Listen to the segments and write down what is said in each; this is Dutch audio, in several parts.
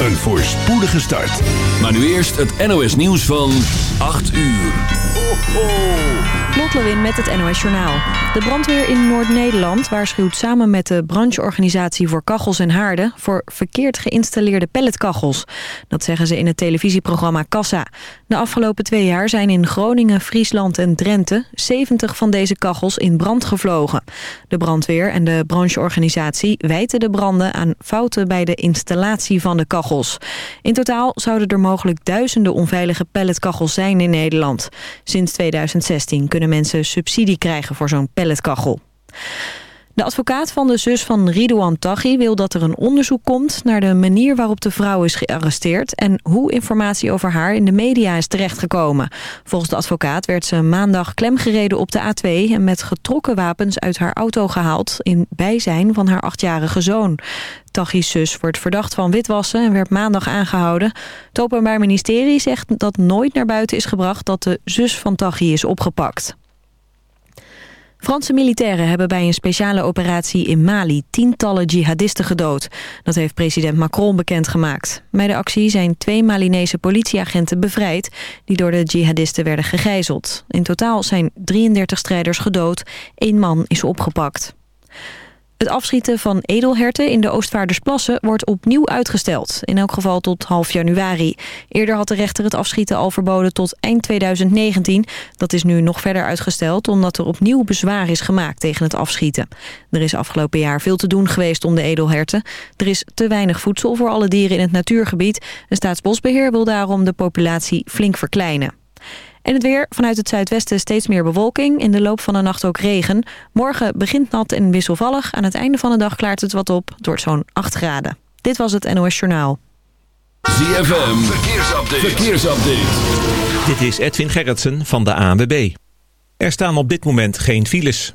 een voorspoedige start. Maar nu eerst het NOS nieuws van 8 uur. Ho, met het NOS Journaal. De brandweer in Noord-Nederland waarschuwt samen met de brancheorganisatie voor kachels en haarden... voor verkeerd geïnstalleerde pelletkachels. Dat zeggen ze in het televisieprogramma Kassa. De afgelopen twee jaar zijn in Groningen, Friesland en Drenthe... 70 van deze kachels in brand gevlogen. De brandweer en de brancheorganisatie wijten de branden aan fouten bij de installatie van de kachels. In totaal zouden er mogelijk duizenden onveilige pelletkachels zijn in Nederland. Sinds 2016 kunnen mensen subsidie krijgen voor zo'n pelletkachel. De advocaat van de zus van Ridouan Taghi wil dat er een onderzoek komt... naar de manier waarop de vrouw is gearresteerd... en hoe informatie over haar in de media is terechtgekomen. Volgens de advocaat werd ze maandag klemgereden op de A2... en met getrokken wapens uit haar auto gehaald... in bijzijn van haar achtjarige zoon. Taghi's zus wordt verdacht van witwassen en werd maandag aangehouden. Het Openbaar Ministerie zegt dat nooit naar buiten is gebracht... dat de zus van Taghi is opgepakt. Franse militairen hebben bij een speciale operatie in Mali tientallen jihadisten gedood. Dat heeft president Macron bekendgemaakt. Bij de actie zijn twee Malinese politieagenten bevrijd... die door de jihadisten werden gegijzeld. In totaal zijn 33 strijders gedood. Eén man is opgepakt. Het afschieten van edelherten in de Oostvaardersplassen wordt opnieuw uitgesteld. In elk geval tot half januari. Eerder had de rechter het afschieten al verboden tot eind 2019. Dat is nu nog verder uitgesteld omdat er opnieuw bezwaar is gemaakt tegen het afschieten. Er is afgelopen jaar veel te doen geweest om de edelherten. Er is te weinig voedsel voor alle dieren in het natuurgebied. Een staatsbosbeheer wil daarom de populatie flink verkleinen. En het weer. Vanuit het zuidwesten steeds meer bewolking. In de loop van de nacht ook regen. Morgen begint nat en wisselvallig. Aan het einde van de dag klaart het wat op. door zo'n 8 graden. Dit was het NOS Journaal. ZFM. Verkeersupdate. Verkeersupdate. Dit is Edwin Gerritsen van de ANWB. Er staan op dit moment geen files.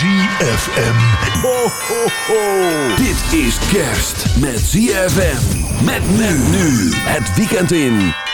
ZFM. Ho, ho, ho. Dit is kerst met ZFM. Met men nu. Het weekend in.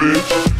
The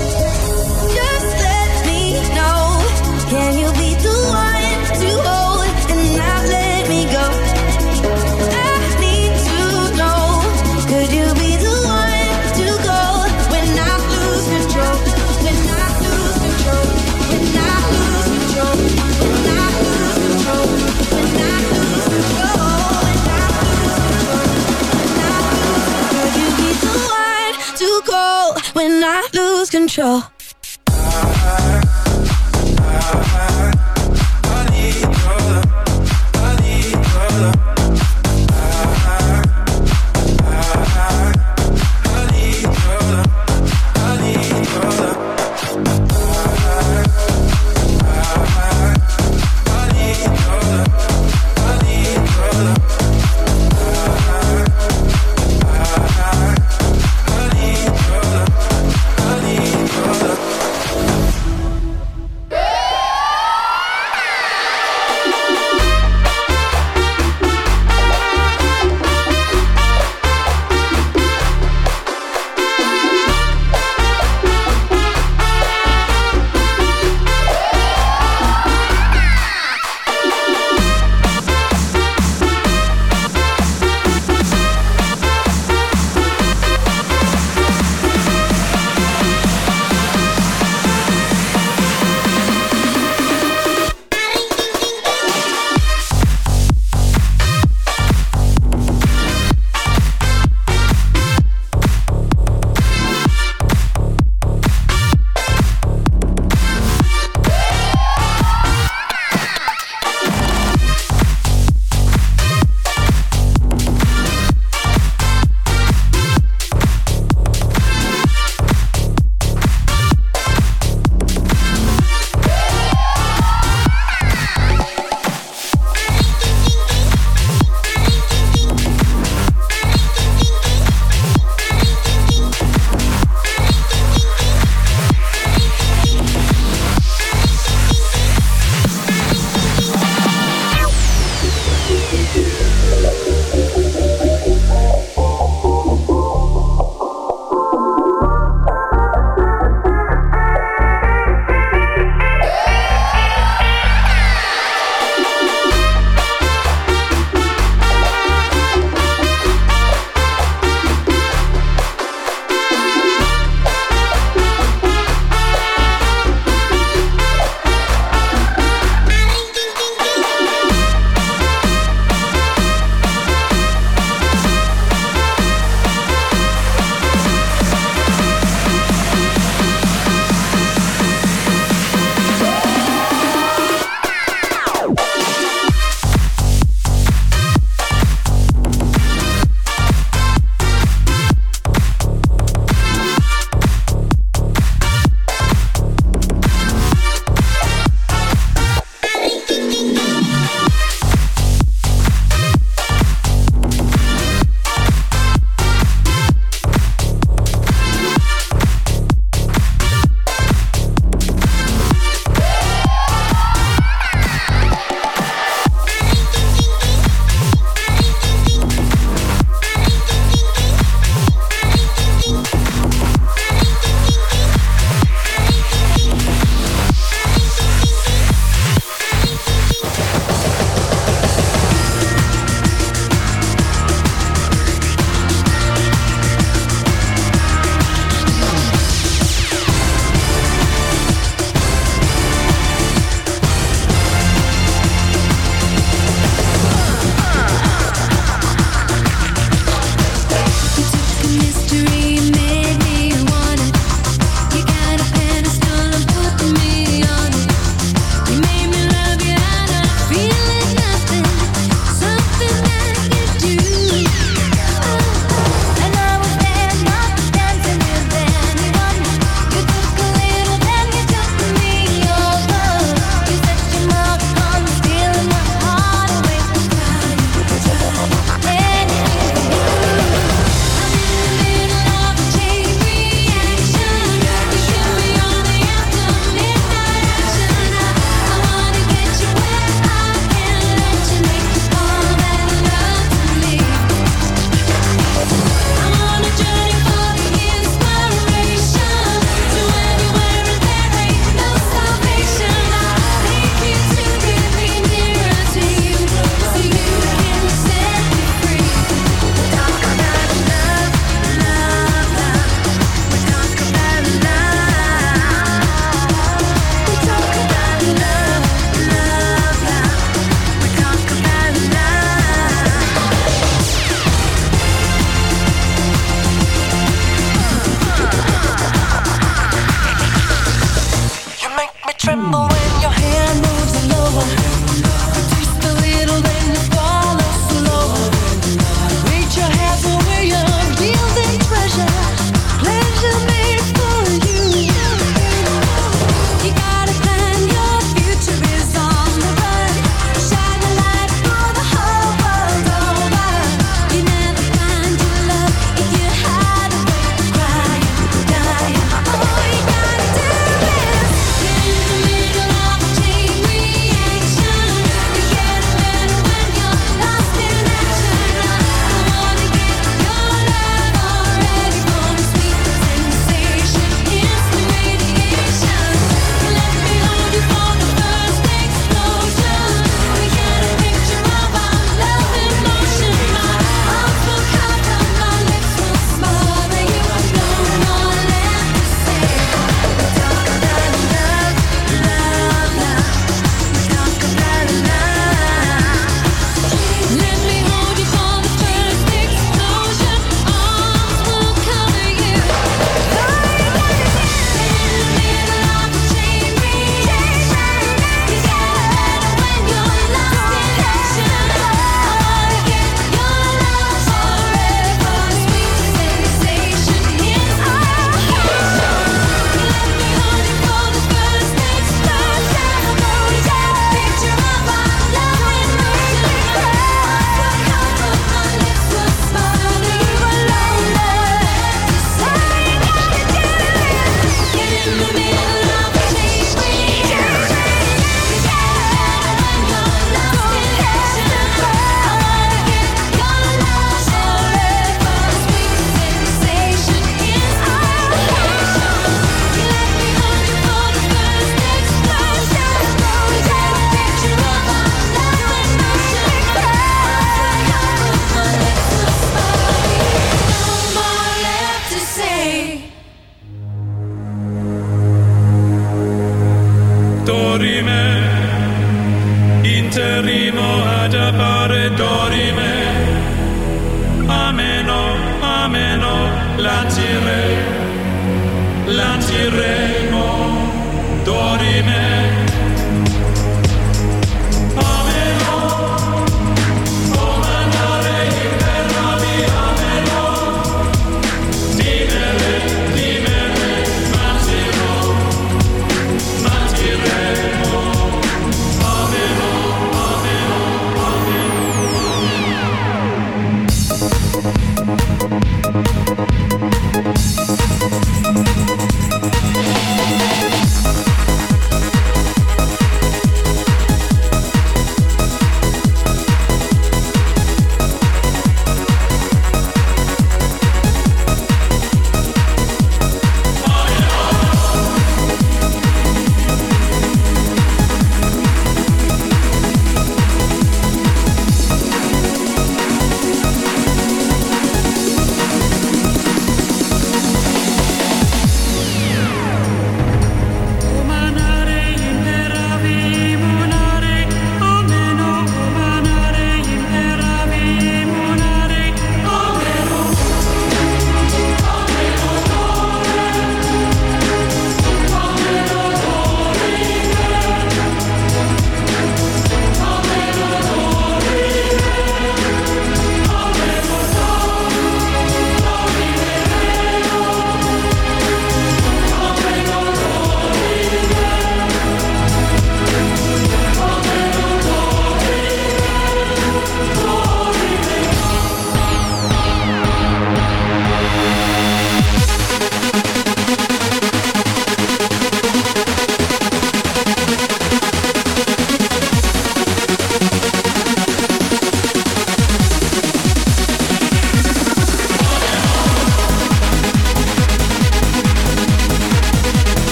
Crenshaw.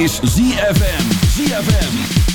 Is ZFM. ZFM.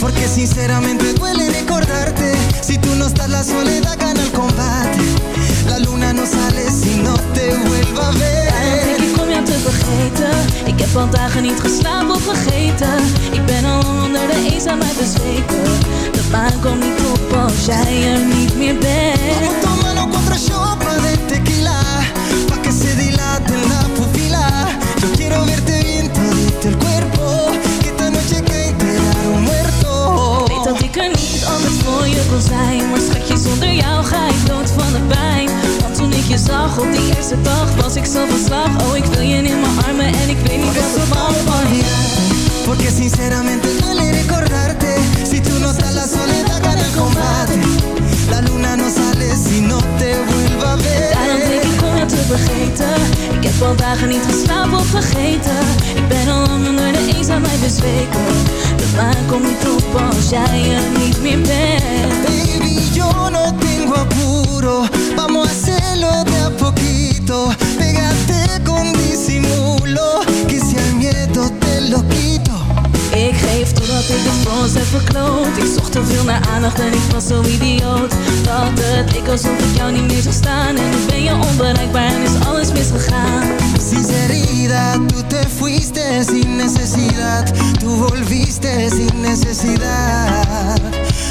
Porque sinceramente duele recordarte. Si tú no estás la soledad gana el combate. La luna no sale si no te vuelva a ver. Daarom denk ik om jou te vergeten. Ik heb al dagen niet geslapen of vergeten. Ik ben al onder de eenzaamheid bezweken. De maan komt niet op als jij er niet meer bent kon zijn. Maar schatje, zonder jou ga ik dood van de pijn. Want toen ik je zag op die eerste dag Was ik zo van slag. Oh, ik wil je in mijn armen En ik weet niet wat ik van van Porque sinceramente duele recordarte Si tú no estás la soledad gana el combate. La luna no sale si no te vuelva a ver te vergeten. Ik heb al dagen niet geslapen of vergeten. Ik ben al lang onder de eenzaamheid bezweken. De maan komt niet op als jij er niet meer bent. Baby, yo no tengo apuro. Vamos a hacerlo de a poquito. Pégate con disimulo Que si al miedo te lo quito Geef totdat ik het voor ons heb verkloot. Ik zocht te veel naar aandacht en ik was zo idioot. Dat het ik alsof ik jou niet meer zou staan. En nu ben je onbereikbaar en is alles misgegaan. Sinceridad, tú te fuiste sin necesidad. Tú volviste sin necesidad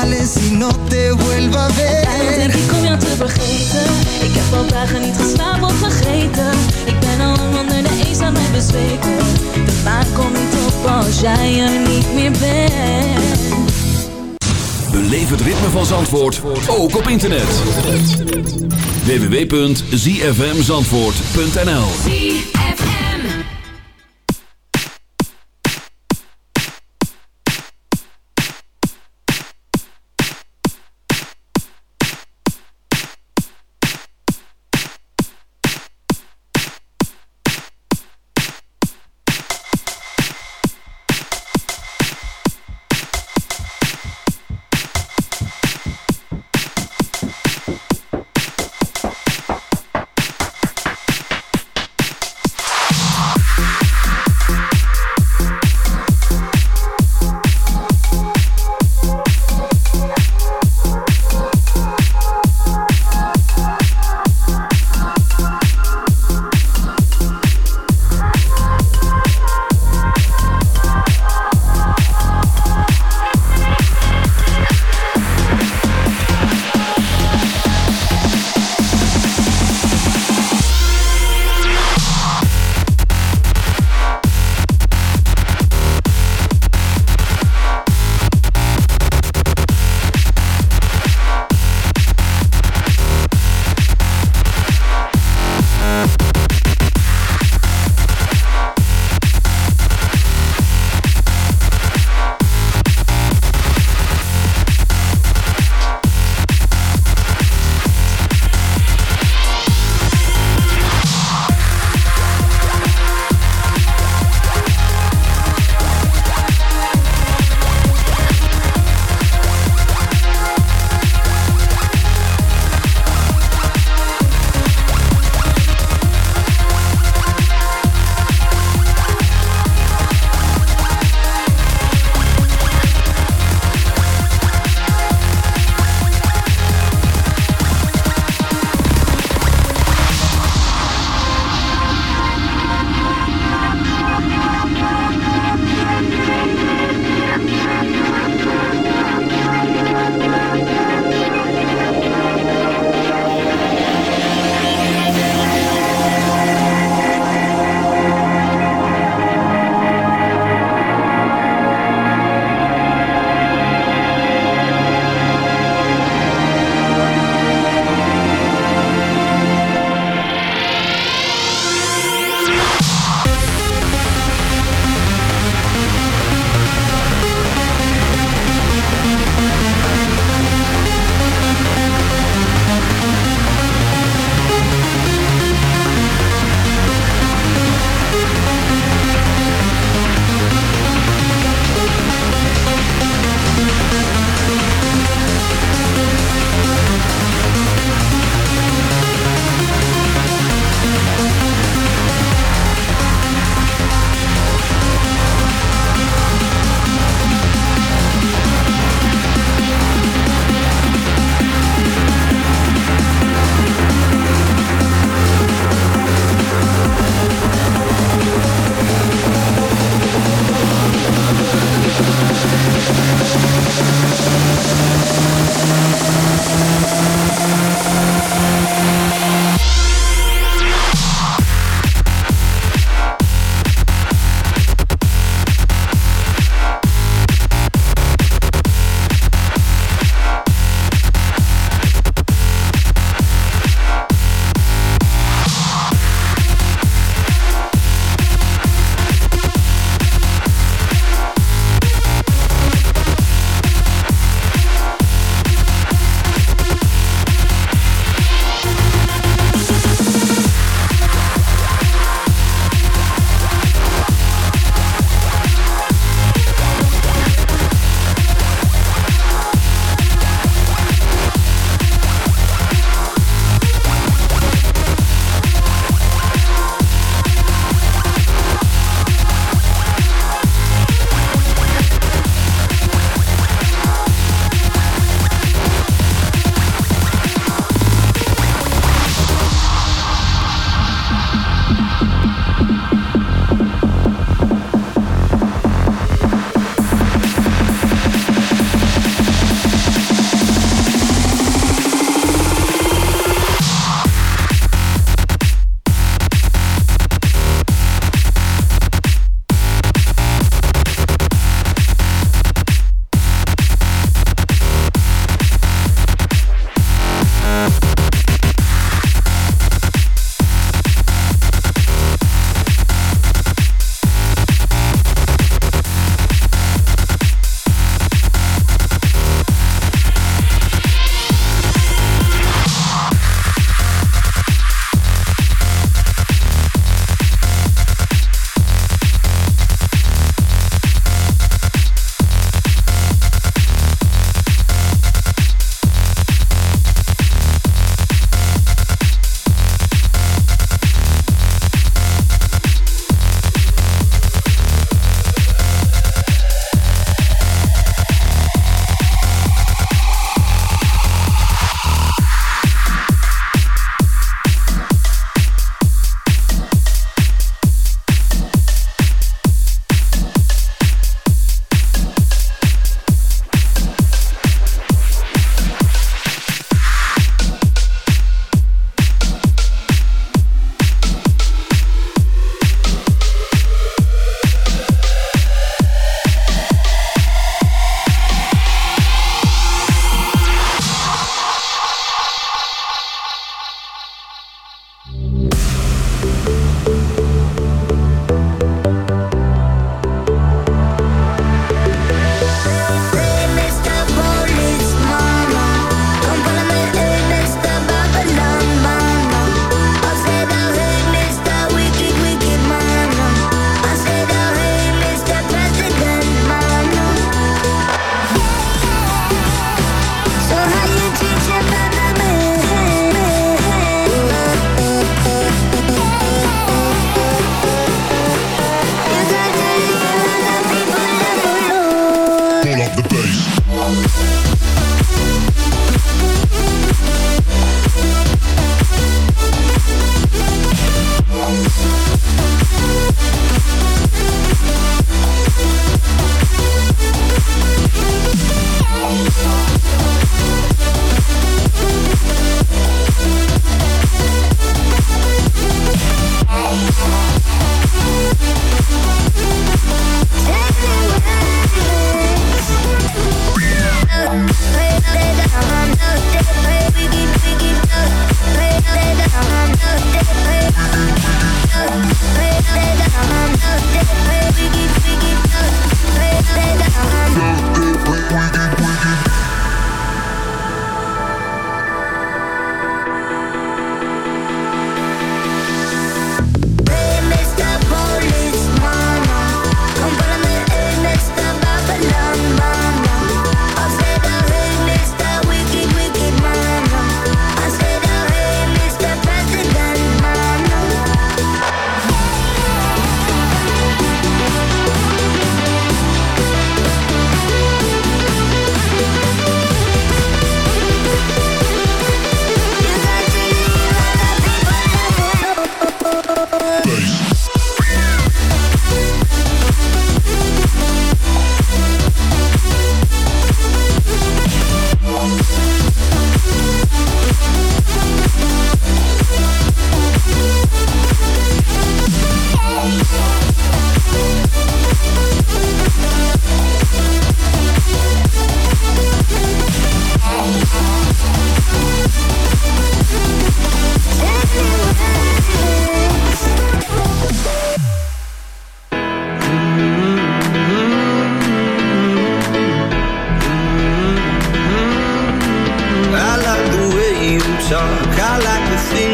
sale si no te vuelva a Daarom denk ver ik om jou te vergeten. Ik heb al dagen niet geslapen of vergeten. Ik ben al lang onder de eenzaamheid bezweken. De maan komt niet op als jij er niet meer bent. Beleef het ritme van Zandvoort ook op internet. www.zfmzandvoort.nl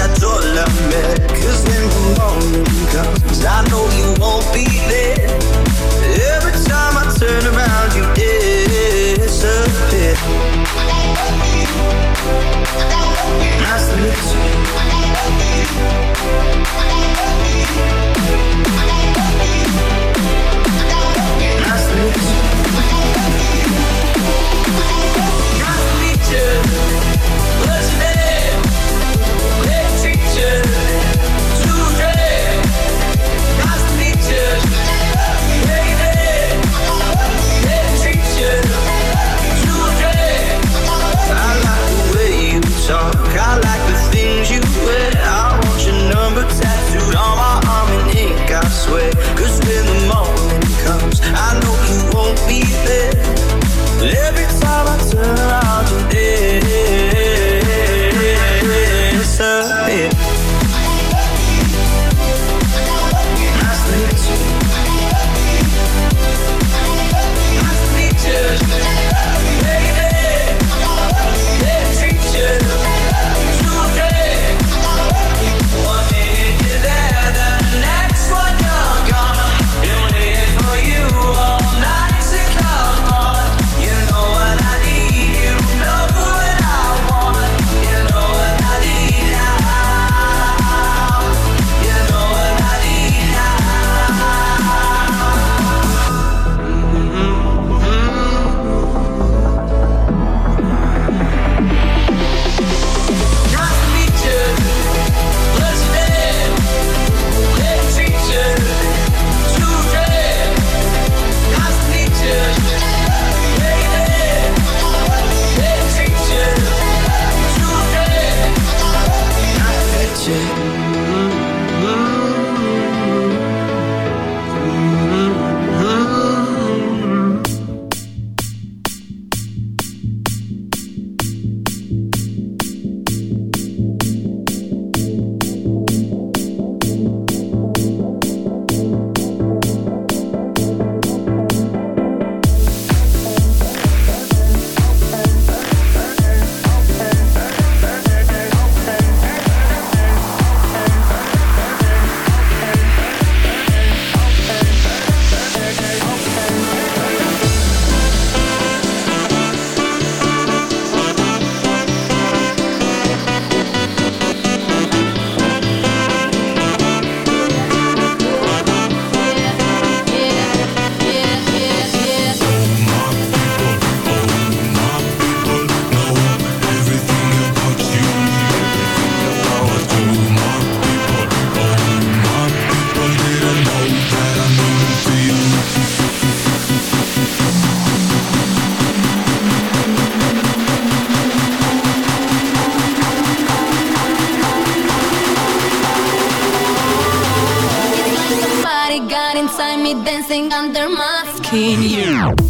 I don't love me. Cause when the morning comes, I know you won't be there. dancing under my skin. Yeah.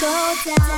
Go down.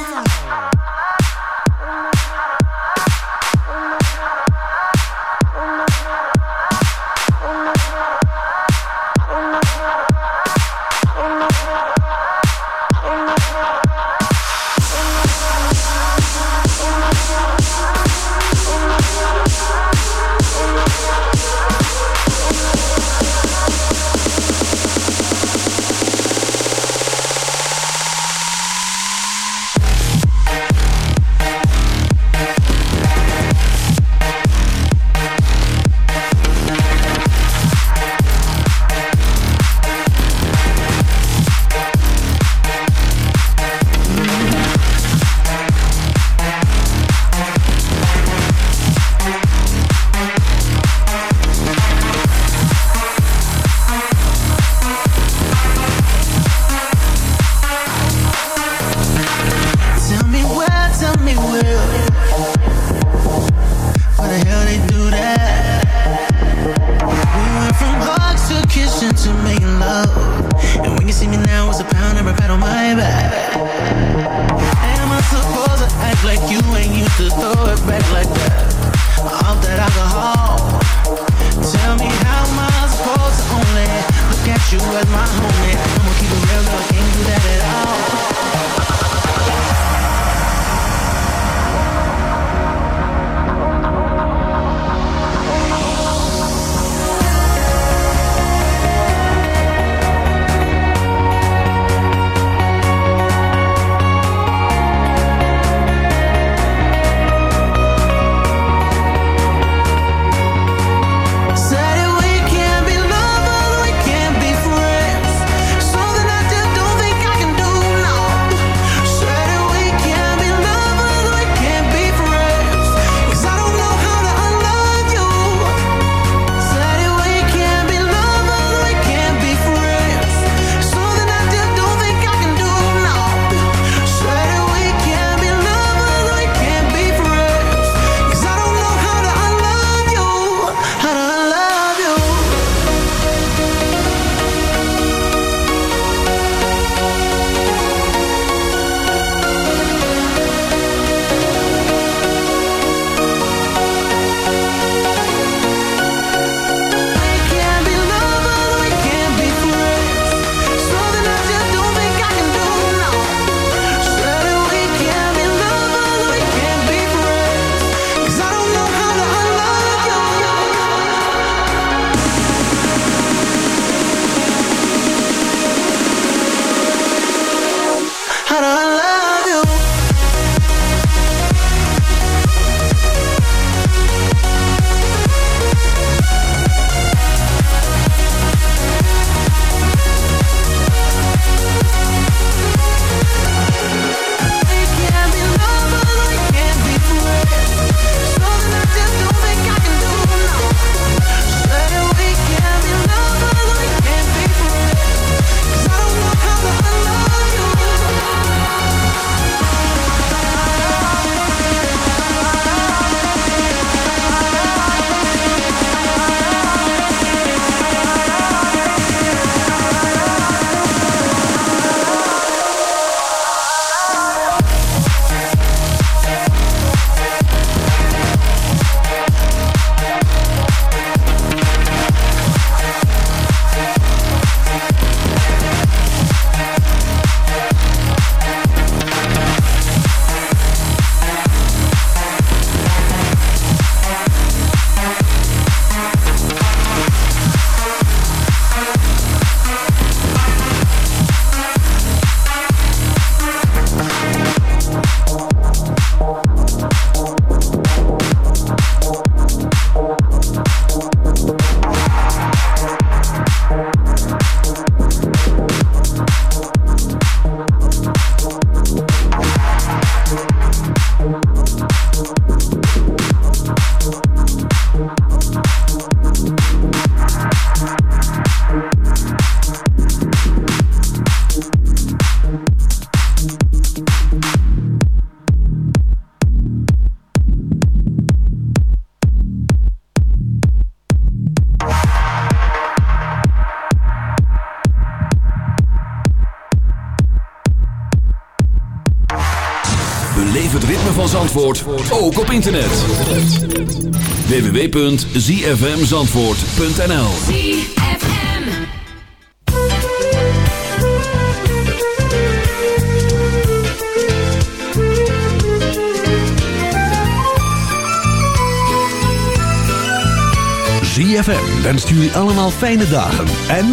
www.zfmzandvoort.nl ZFM. Wenst jullie allemaal fijne dagen en